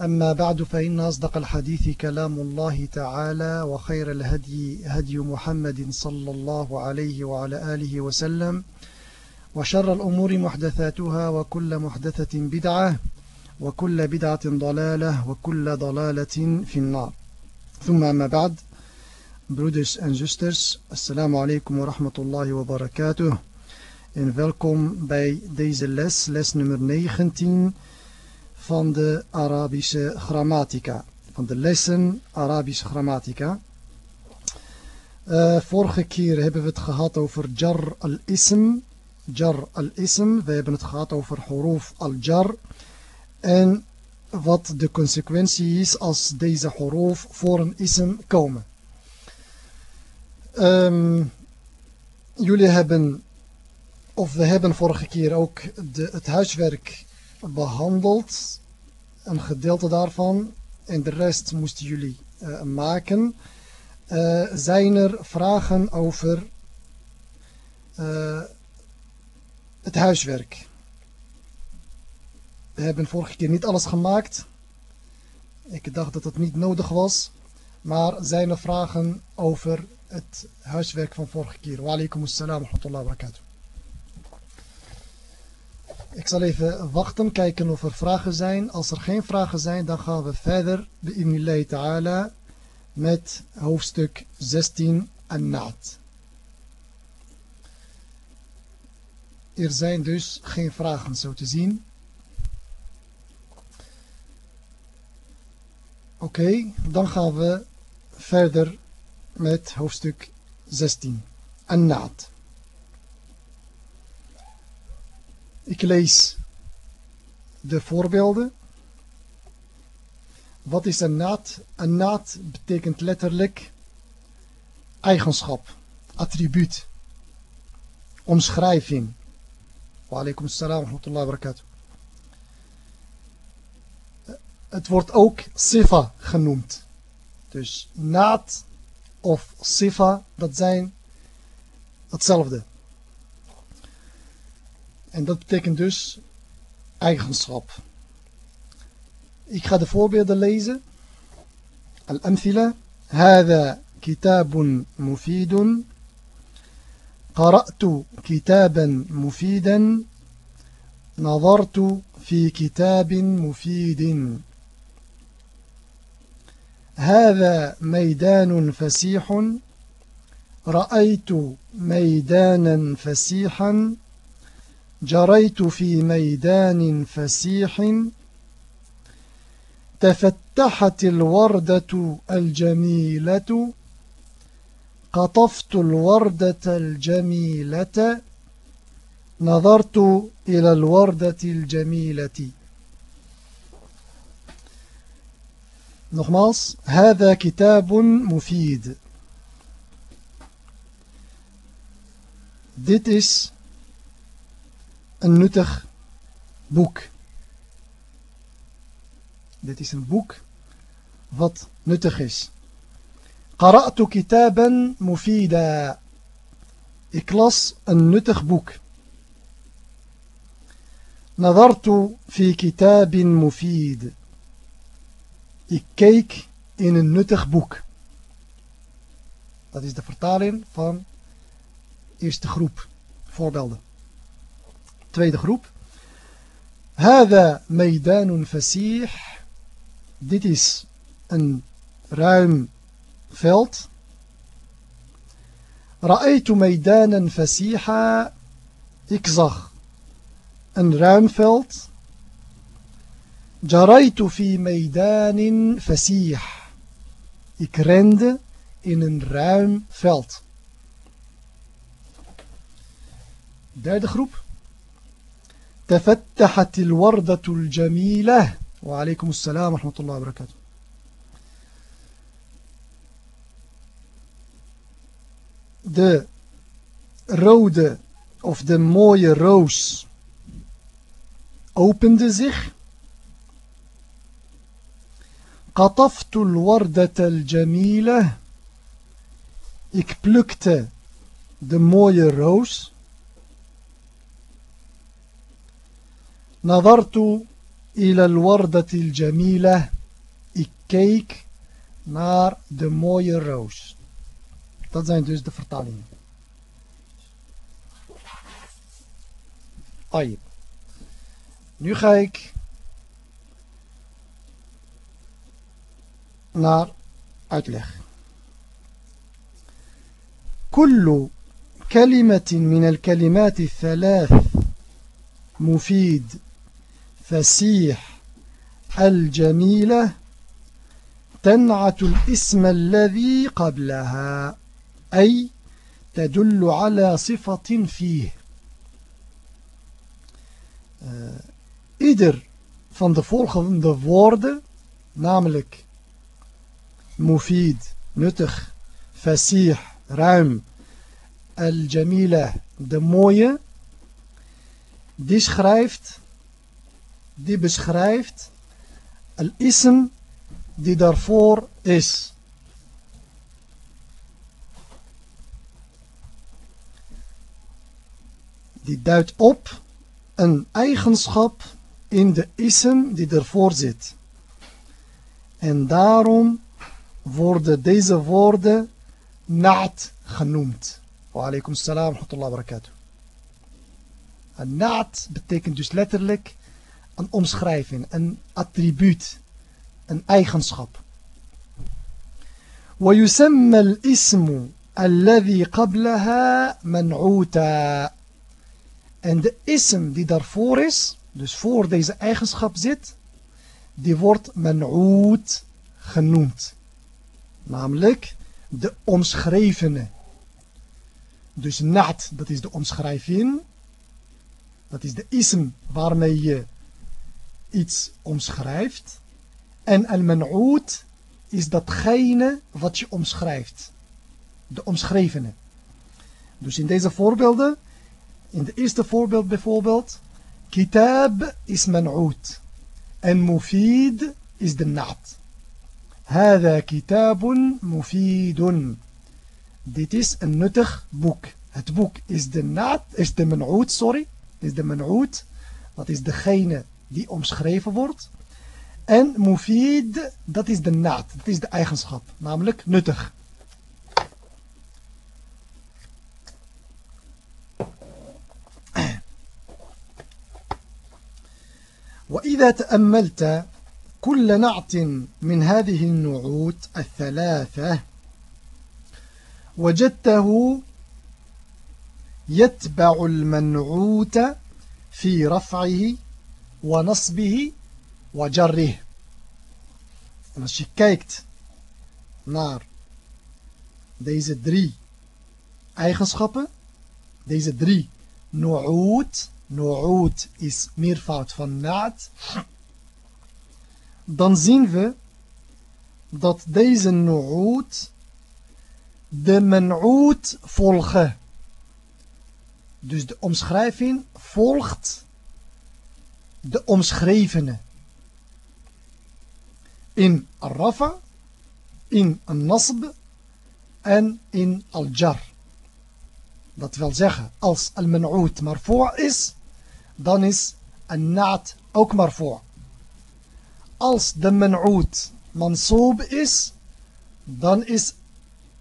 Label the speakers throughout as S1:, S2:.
S1: أما بعد فإن أصدق الحديث كلام الله تعالى وخير الهدي هدي محمد صلى الله عليه وعلى آله وسلم وشر الأمور محدثاتها وكل محدثة بدعة وكل بدعة ضلالة وكل ضلالة في النار ثم أما بعد Broeders en zusters, assalamu alaikum wa rahmatullahi wa barakatuh. En welkom bij deze les, les nummer 19 van de Arabische grammatica. Van de lessen Arabische grammatica. Uh, vorige keer hebben we het gehad over jar al-ism. Jar al-ism. We hebben het gehad over huruf al-jar. En wat de consequentie is als deze huruf voor een ism komen. Um, jullie hebben, of we hebben vorige keer ook de, het huiswerk behandeld. Een gedeelte daarvan. En de rest moesten jullie uh, maken. Uh, zijn er vragen over uh, het huiswerk? We hebben vorige keer niet alles gemaakt. Ik dacht dat het niet nodig was. Maar zijn er vragen over het huiswerk van vorige keer? Wa alaikum assalam wa rahmatullahi wa barakatuh. Ik zal even wachten, kijken of er vragen zijn. Als er geen vragen zijn, dan gaan we verder, bi'inillahi ta'ala, met hoofdstuk 16, An-Naat. Er zijn dus geen vragen zo te zien. Oké, dan gaan we verder met hoofdstuk 16, An-Naat. Ik lees de voorbeelden. Wat is een naad? Een naad betekent letterlijk eigenschap, attribuut, omschrijving. Wa alaikum salam wa rahmatullahi wa barakatuh. Het wordt ook sifa genoemd. Dus naad of sifa, dat zijn hetzelfde. En dat betekent dus eigenschap. Ik ga de voorbeelden lezen. Al-amthila. هذا كتاب مفيد قرأت كتابا مفيدا نظرت في كتاب مفيد هذا ميدان فسيح رأيت ميدانا فسيحا جريت في ميدان فسيح تفتحت الوردة الجميلة قطفت الوردة الجميلة نظرت إلى الوردة الجميلة Nogmaals, هذا كتاب مفيد. Dit is een nuttig boek. Dit is een boek wat nuttig is. قرأت كتابا مفيدا. Ik las een nuttig boek. نظرت في كتاب مفيد. Ik keek in een nuttig boek. Dat is de vertaling van eerste groep voorbeelden. Tweede groep. هذا ميدان فسيح. Dit is een ruim veld. رأيت ميدانا فسيحا. Ik zag een ruim veld. جريت في ميدان فسيح. Ik rende in een ruim veld. Derde groep. تفتحت الوردة الجميلة وعليكم السلام ورحمة الله وبركاته de rode of de mooie roos opende zich. قطفت الوردة الجميلة Ik plukte de mooie roos. نظرت إلى الوردة الجميلة Ik keek naar de mooie roos. Dat zijn dus de vertalingen. Ayib. Nu ga ik naar uitleg. كل كلمة من الكلمات الثلاث مفيد فسيح الجميلة تنعت الاسم الذي قبلها أي تدل على صفة فيه uh, ieder van de volgende woorden, namelijk mufid, nuttig, fasih, ruim, al-jamila, de mooie, die schrijft, die beschrijft al-ism die daarvoor is. Die duidt op een eigenschap in de ism die ervoor zit. En daarom worden deze woorden naad genoemd. Wa alaikum salam wa rahmatullahi wa barakatuh. Een naad betekent dus letterlijk een omschrijving, een attribuut, een eigenschap. ويسمى الاسم الذي قبلها منعوتا En de ism die daarvoor is, dus voor deze eigenschap zit, die wordt man'oot genoemd. Namelijk de omschrevene. Dus na't, dat is de omschrijving. Dat is de ism waarmee je iets omschrijft. En al-man'oot is datgene wat je omschrijft. De omschrevene. Dus in deze voorbeelden in de eerste voorbeeld bijvoorbeeld, kitab is man'oot en mufid is de naad. هذا كتاب مفيد Dit is een nuttig boek. Het boek is de naad, is de man'oot, sorry, is de man'oot. Dat is degene die omschreven wordt. En mufid, dat is de naad, dat is de eigenschap, namelijk nuttig. وإذا تأملت كل نعت من هذه النعوت الثلاثة وجدته يتبع المنعوت في رفعه ونصبه وجره En als je kijkt naar deze drie eigenschappen, deze drie nu'ud, nu'ud is meervoud van naad, dan zien we dat deze nu'ud de man'ud volgen. Dus de omschrijving volgt de omschrevene. In al-rafa, in al-nasb en in al-jar. Dat wil zeggen, als al-man'ud marfu' is, dan is een-naad ook marfu'. Als de man'ud mansoob is, dan is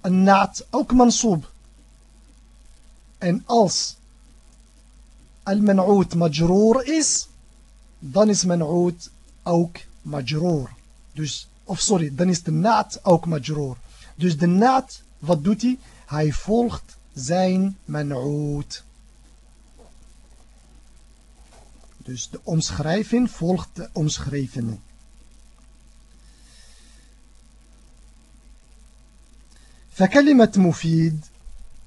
S1: een naad ook mansoob. En als al-man'ud majroor is, dan is man'ud ook majroor. Dus, of sorry, dan is de naad ook majroor. Dus de naad, wat doet hij? Hij volgt zijn man'ud. Dus de omschrijving volgt de omschrijvende. فكلمة مفيد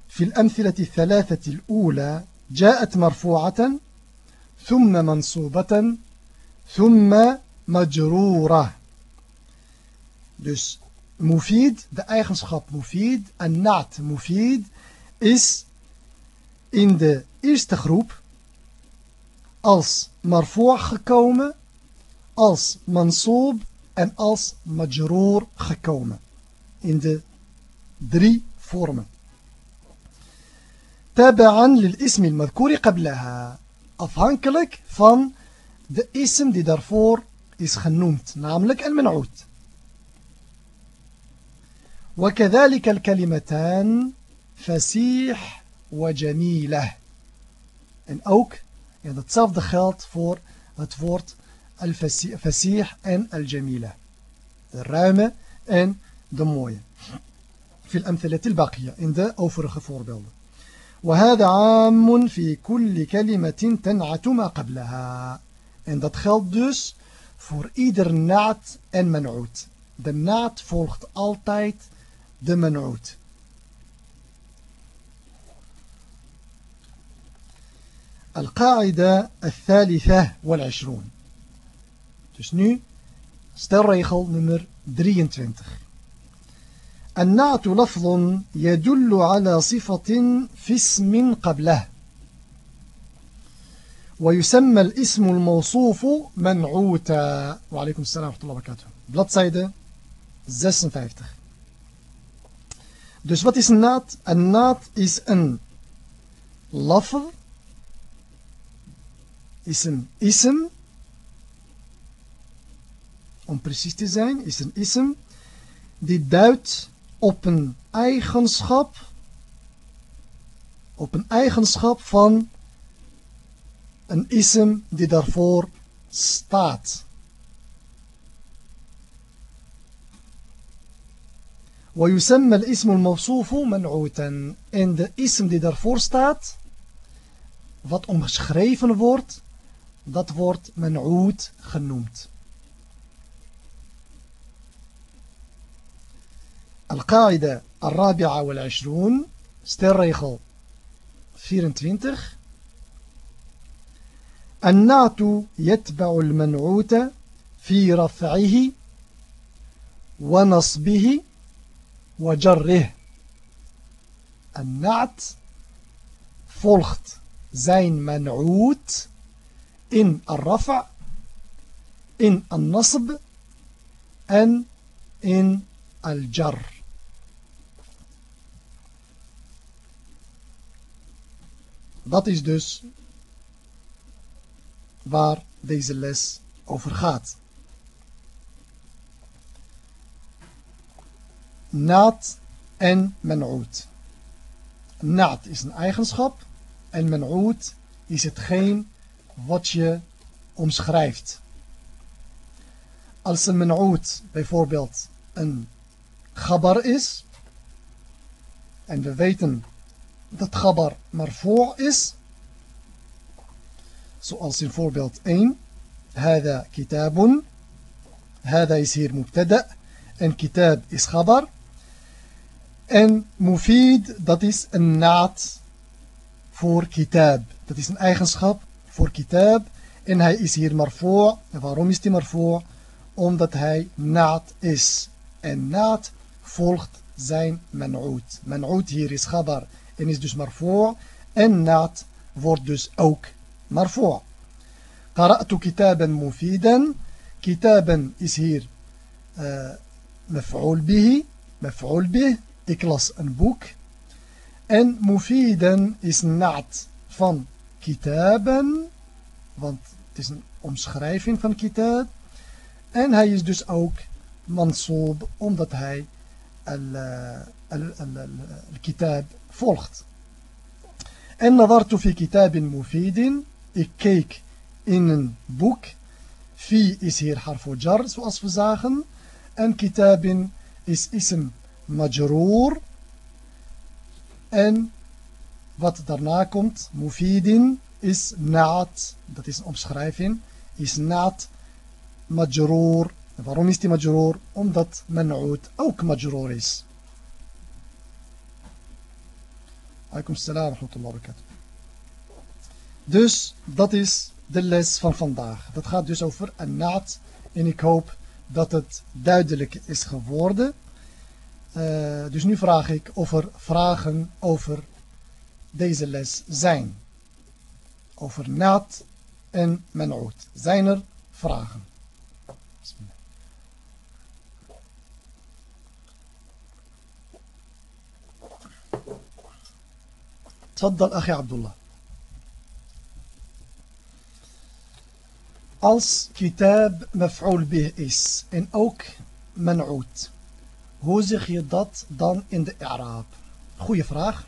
S1: في الأمثلة الثلاثة الأولى جاءت مرفوعة ثم منصوبة ثم مجرورة. دوس مفيد ده eigenschap مفيد النعت مفيد is in de eerste groep als مرفوع gekomen als منصوب en als مجرور gekomen. In de drie vormen. تابعا للاسم المذكور قبلها. Afhankelijk van de ism die daarvoor is genoemd namelijk المنعوت وكذلك الكلمتان فسيح وجميلة en ook ja, datzelfde geldt voor het woord al-fasih en al-jamila de ruime en de mooie في الأمثلة الباقية in de overige voorbeelden وهذا عام في كل كلمة تنعت ما قبلها en dat geldt dus voor ieder naad en man'oot de naad volgt altijd de man'oot القاعدة الثالثة والعشرون Dus nu stelregel nummer 23. النعت لفظ يدل على صفة في اسم قبله. ويسمى الاسم الموصوف منعوتا. وعليكم السلام ورحمة الله وبركاته. بلد سايدة 56 Dus wat is een naad? Een naad is een lafd, is een ism, om precies te is een ism, die duidt op een eigenschap, op een eigenschap van een ism die daarvoor staat. ويسمى الاسم الموصوف منعوتا en de ism die daarvoor staat wat omschreven wordt dat wordt man'oot genoemd القاعدة الرابعة والعشرون ستير 24 النعت يتبع المنعوت في رفعه ونصبه وجره. النعت volgt zijn man'oot in الرفع in النصب en in الجر. Dat is dus waar deze les over gaat. Naat en men'oot. Naat is een eigenschap en men'oot is hetgeen wat je omschrijft. Als een men'oot bijvoorbeeld een gabar is, en we weten dat gabar marfu' is. Zoals in voorbeeld 1. Hada kitabun. Hada is hier mubtada. En kitab is gabar. En mufid, dat is een naad voor kitab. Dat is een eigenschap voor kitab. En hij is hier marfu'. En waarom is hij marfu'? Omdat hij naad is. En naad volgt zijn man'oot. Man'oot hier is gabar. En is dus marfu' en naad wordt dus ook marfu' قرأت كتابا مفيدا كتابا is hier uh, مفعول به مفعول به ik las een boek en mufiden is naad van kitaben want het is een omschrijving van kitab en hij is dus ook mansoob omdat hij al-kitab volgt. En nadartu fi kitabin mufidin. Ik keek in een boek. Fi is hier harfu jar, zoals we zagen. En kitabin is ism majroor. En wat daarna komt, mufidin, is naad. Dat is een omschrijving. Is naad majroor. Waarom is die majroor? Omdat man'oot ook majroor is. Alaikum salam wa rahmatullahi Dus dat is de les van vandaag. Dat gaat dus over een naad. En ik hoop dat het duidelijk is geworden. Uh, dus nu vraag ik of er vragen over deze les zijn. over naad en men'oot. Zijn er vragen? تفضل أخي عبد الله als kitab maf'ul bih is en ook man'oot. Hoe zeg je dat dan in de i'raab? Goeie vraag.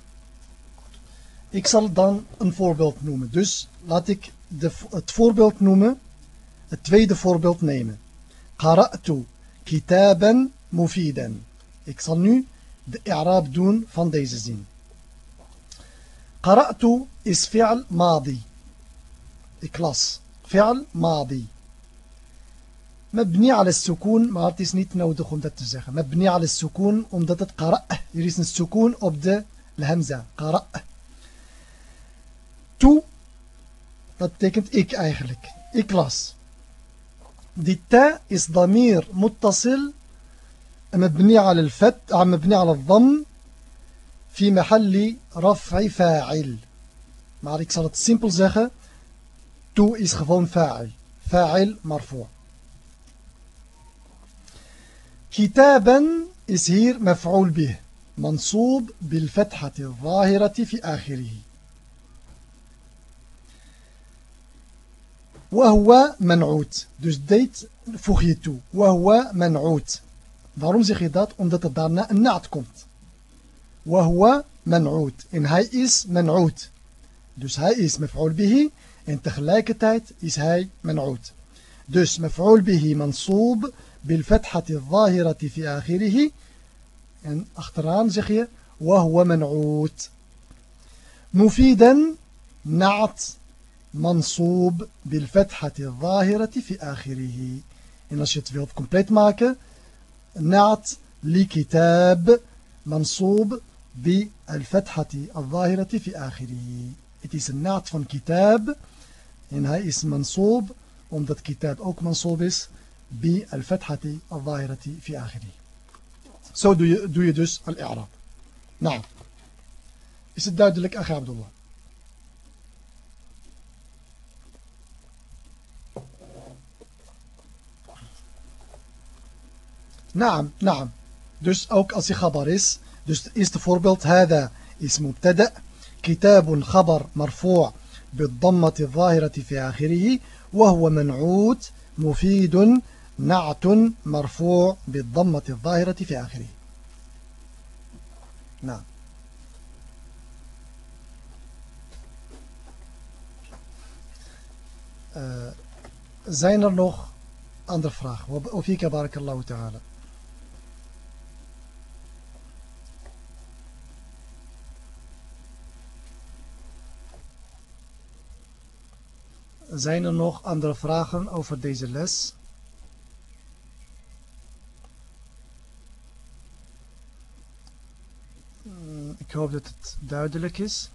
S1: Ik zal dan een voorbeeld noemen. Dus laat ik de, het voorbeeld noemen, het tweede voorbeeld nemen. Qara'tu kitaban mufidan. Ik zal nu de i'raab doen van deze zin. قرأت is فعل ماضي. ik las فعل ماضي. مبني على السكون. maar het is niet nodig om dat مبني على السكون. omdat het قرأ er is een السكون؟ een سكون الهمزة. قرأ تو. dat betekent ik eigenlijk ik las die تا is ضمير متصل. مبني على الفتح. آه، مبني على الضم. في محل رفع فاعل maar ik zal het simpel zeggen تو is gewoon فاعل فاعل مرفوع كتابا is hier مفعول به منصوب بالفتحة الظاهرة في آخره وهو منعوت dus dit voeg je toe وهو منعوت waarom zeg je dat omdat er daarna een نعت komt وهو منعوت. en hij is منعوت. dus hij is مفعول به en tegelijkertijd is hij منعوت. dus مفعول به منصوب بالفتحة الظاهرة في آخره. en achteraan zeg je وهو منعوت. مفيدا نعت منصوب بالفتحة الظاهرة في آخره. en als je het wilt compleet maken نعت لكتاب منصوب بالفتحة الظاهرة في آخره het is een نعت van كتاب En hij is منصوب, omdat كتاب ook منصوب is, بالفتحة الظاهرة في آخره. Zo doe je, doe je dus al-i'rab. Nou, is het duidelijk, Ach Abdullah? Naam, naam. Dus ook als hij khabar is. Dus het eerste hada is mubtada. Kitabun khabar marfu' بالضمة الظاهرة في آخره وهو منعوت مفيد نعت مرفوع بالضمة الظاهرة في آخره نعم Uh, zijn er nog andere vragen? وفيك بارك الله Zijn er nog andere vragen over deze les? Hmm, ik hoop dat het duidelijk is.